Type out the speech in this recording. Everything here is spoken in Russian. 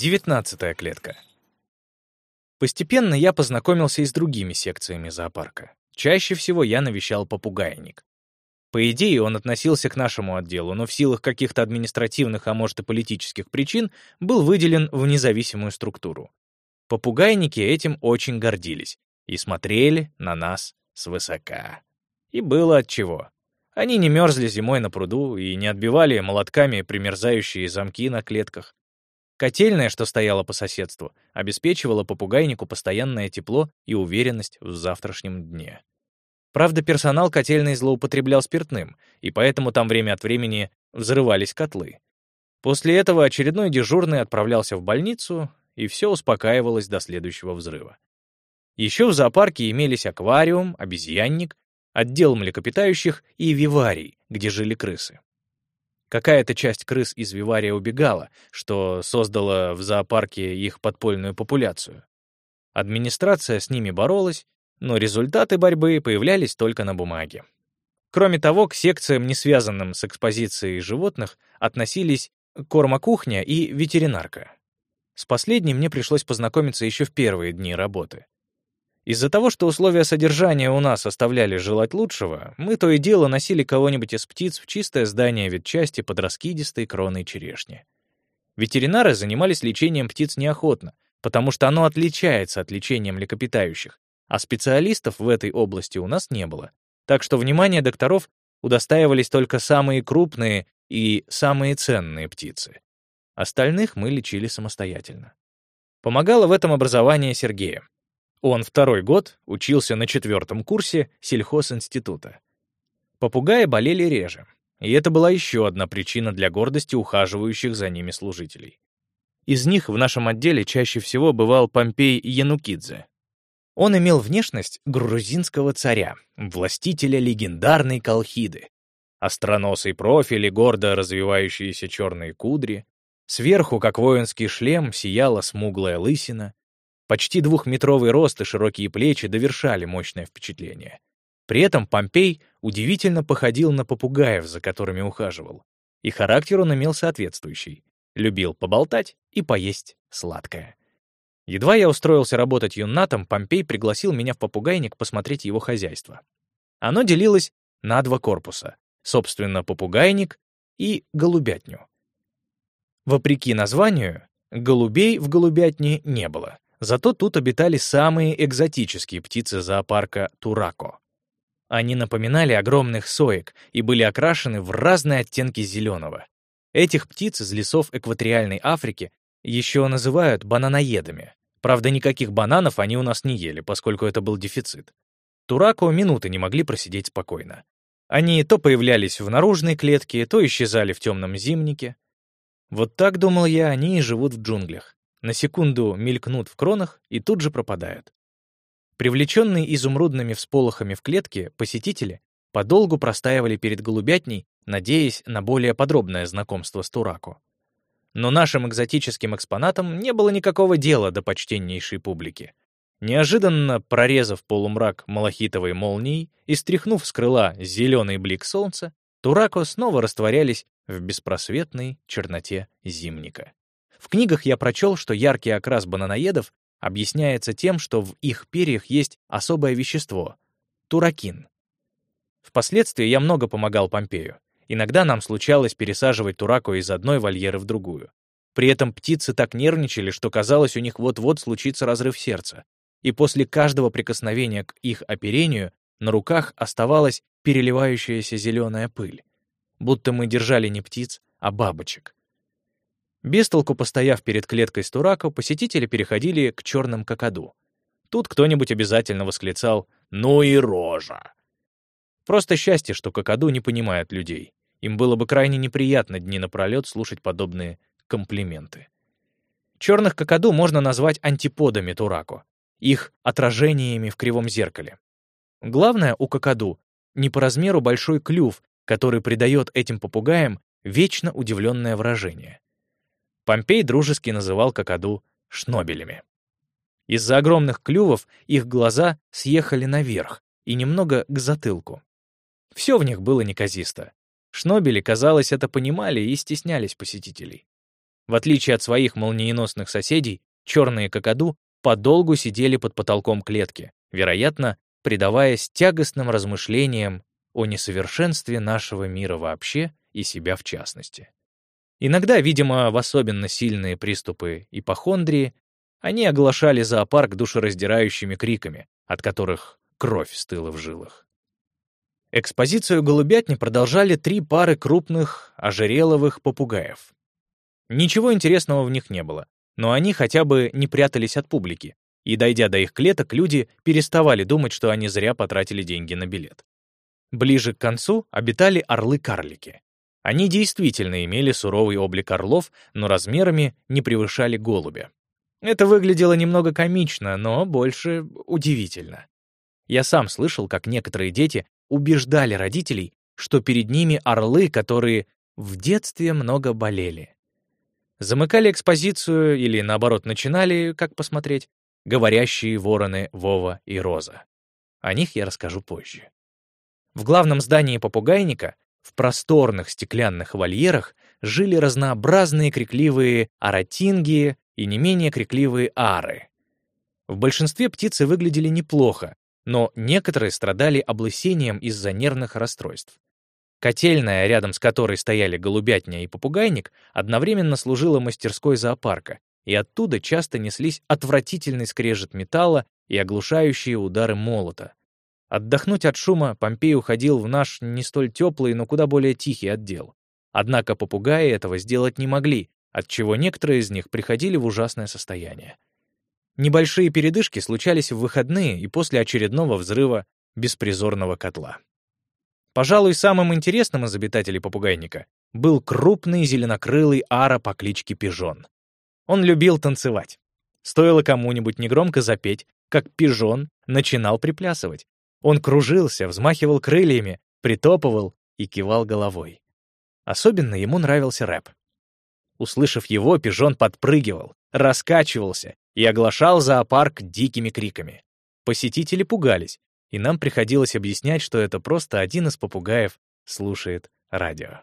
Девятнадцатая клетка. Постепенно я познакомился и с другими секциями зоопарка. Чаще всего я навещал попугайник. По идее, он относился к нашему отделу, но в силах каких-то административных, а может и политических причин, был выделен в независимую структуру. Попугайники этим очень гордились и смотрели на нас свысока. И было отчего. Они не мерзли зимой на пруду и не отбивали молотками примерзающие замки на клетках. Котельная, что стояла по соседству, обеспечивала попугайнику постоянное тепло и уверенность в завтрашнем дне. Правда, персонал котельной злоупотреблял спиртным, и поэтому там время от времени взрывались котлы. После этого очередной дежурный отправлялся в больницу, и все успокаивалось до следующего взрыва. Еще в зоопарке имелись аквариум, обезьянник, отдел млекопитающих и виварий, где жили крысы. Какая-то часть крыс из вивария убегала, что создало в зоопарке их подпольную популяцию. Администрация с ними боролась, но результаты борьбы появлялись только на бумаге. Кроме того, к секциям, не связанным с экспозицией животных, относились кормокухня и ветеринарка. С последней мне пришлось познакомиться еще в первые дни работы. Из-за того, что условия содержания у нас оставляли желать лучшего, мы то и дело носили кого-нибудь из птиц в чистое здание ветчасти под раскидистой кроной черешни. Ветеринары занимались лечением птиц неохотно, потому что оно отличается от лечения млекопитающих, а специалистов в этой области у нас не было. Так что внимание докторов удостаивались только самые крупные и самые ценные птицы. Остальных мы лечили самостоятельно. Помогало в этом образование Сергея. Он второй год учился на четвертом курсе сельхозинститута. Попугаи болели реже, и это была еще одна причина для гордости ухаживающих за ними служителей. Из них в нашем отделе чаще всего бывал Помпей Янукидзе. Он имел внешность грузинского царя, властителя легендарной Колхиды. Остроносый профиль и гордо развивающиеся черные кудри. Сверху, как воинский шлем, сияла смуглая лысина, Почти двухметровый рост и широкие плечи довершали мощное впечатление. При этом Помпей удивительно походил на попугаев, за которыми ухаживал. И характер он имел соответствующий. Любил поболтать и поесть сладкое. Едва я устроился работать юннатом, Помпей пригласил меня в попугайник посмотреть его хозяйство. Оно делилось на два корпуса, собственно, попугайник и голубятню. Вопреки названию, голубей в голубятне не было — Зато тут обитали самые экзотические птицы зоопарка Турако. Они напоминали огромных соек и были окрашены в разные оттенки зеленого. Этих птиц из лесов экваториальной Африки еще называют бананоедами. Правда, никаких бананов они у нас не ели, поскольку это был дефицит. Турако минуты не могли просидеть спокойно. Они то появлялись в наружной клетке, то исчезали в темном зимнике. Вот так, думал я, они и живут в джунглях на секунду мелькнут в кронах и тут же пропадают. Привлеченные изумрудными всполохами в клетке, посетители подолгу простаивали перед голубятней, надеясь на более подробное знакомство с Тураку. Но нашим экзотическим экспонатам не было никакого дела до почтеннейшей публики. Неожиданно прорезав полумрак малахитовой молнией и стряхнув с крыла зеленый блик солнца, Турако снова растворялись в беспросветной черноте зимника. В книгах я прочел, что яркий окрас бананоедов объясняется тем, что в их перьях есть особое вещество — туракин. Впоследствии я много помогал Помпею. Иногда нам случалось пересаживать тураку из одной вольеры в другую. При этом птицы так нервничали, что казалось, у них вот-вот случится разрыв сердца. И после каждого прикосновения к их оперению на руках оставалась переливающаяся зеленая пыль. Будто мы держали не птиц, а бабочек. Бестолку постояв перед клеткой с Турако, посетители переходили к черным какаду. Тут кто-нибудь обязательно восклицал «Ну и рожа!». Просто счастье, что какаду не понимают людей. Им было бы крайне неприятно дни напролет слушать подобные комплименты. Черных какаду можно назвать антиподами Турако, их отражениями в кривом зеркале. Главное у какаду — не по размеру большой клюв, который придает этим попугаям вечно удивленное выражение. Помпей дружески называл какаду шнобелями. Из-за огромных клювов их глаза съехали наверх и немного к затылку. Все в них было неказисто. Шнобели, казалось, это понимали и стеснялись посетителей. В отличие от своих молниеносных соседей, черные какаду подолгу сидели под потолком клетки, вероятно, предаваясь тягостным размышлениям о несовершенстве нашего мира вообще и себя в частности. Иногда, видимо, в особенно сильные приступы ипохондрии, они оглашали зоопарк душераздирающими криками, от которых кровь стыла в жилах. Экспозицию голубятни продолжали три пары крупных ожереловых попугаев. Ничего интересного в них не было, но они хотя бы не прятались от публики, и, дойдя до их клеток, люди переставали думать, что они зря потратили деньги на билет. Ближе к концу обитали орлы-карлики. Они действительно имели суровый облик орлов, но размерами не превышали голубя. Это выглядело немного комично, но больше удивительно. Я сам слышал, как некоторые дети убеждали родителей, что перед ними орлы, которые в детстве много болели. Замыкали экспозицию или, наоборот, начинали, как посмотреть, говорящие вороны Вова и Роза. О них я расскажу позже. В главном здании попугайника, в просторных стеклянных вольерах, жили разнообразные крикливые аратинги и не менее крикливые ары. В большинстве птицы выглядели неплохо, но некоторые страдали облысением из-за нервных расстройств. Котельная, рядом с которой стояли голубятня и попугайник, одновременно служила мастерской зоопарка, и оттуда часто неслись отвратительный скрежет металла и оглушающие удары молота. Отдохнуть от шума Помпей уходил в наш не столь теплый, но куда более тихий отдел. Однако попугаи этого сделать не могли, отчего некоторые из них приходили в ужасное состояние. Небольшие передышки случались в выходные и после очередного взрыва беспризорного котла. Пожалуй, самым интересным из обитателей попугайника был крупный зеленокрылый ара по кличке Пижон. Он любил танцевать. Стоило кому-нибудь негромко запеть, как Пижон начинал приплясывать. Он кружился, взмахивал крыльями, притопывал и кивал головой. Особенно ему нравился рэп. Услышав его, Пижон подпрыгивал, раскачивался и оглашал зоопарк дикими криками. Посетители пугались, и нам приходилось объяснять, что это просто один из попугаев слушает радио.